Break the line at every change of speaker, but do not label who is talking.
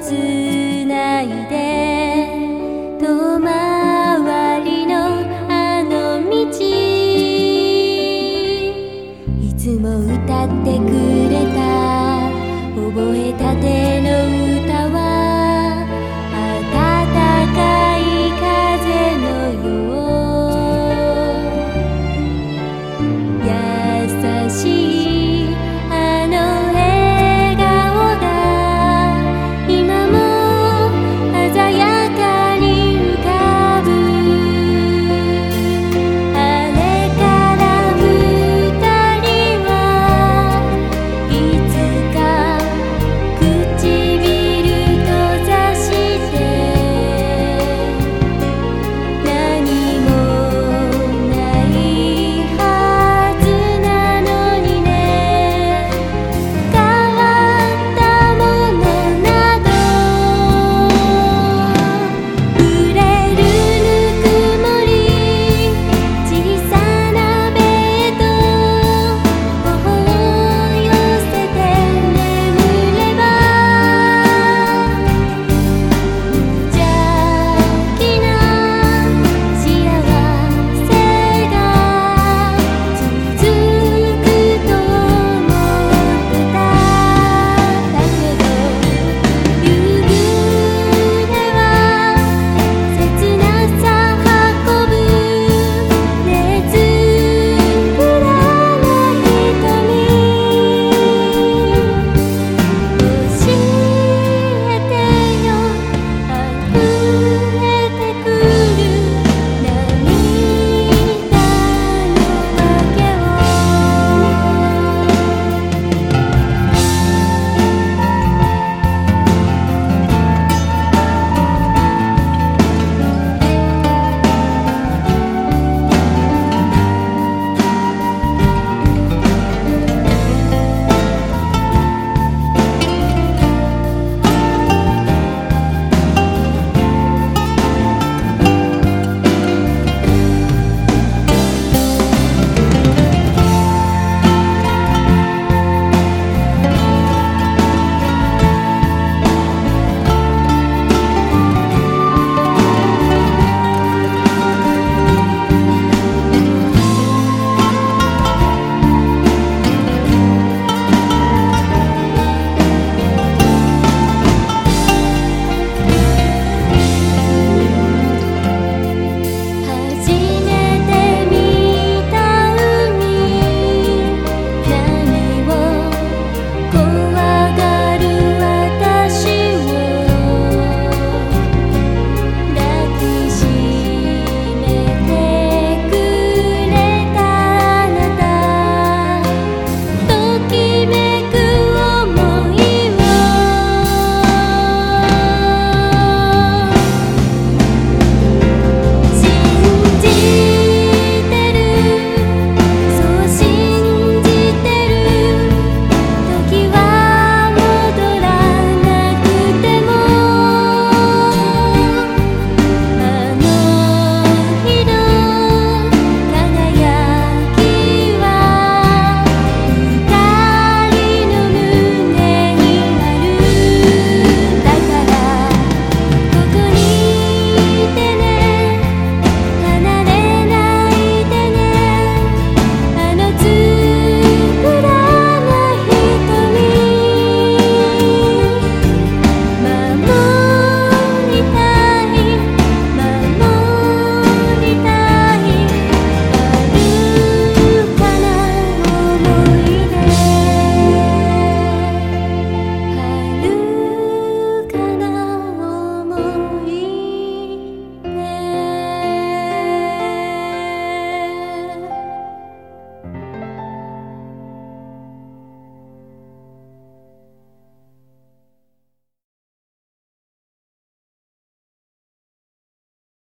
to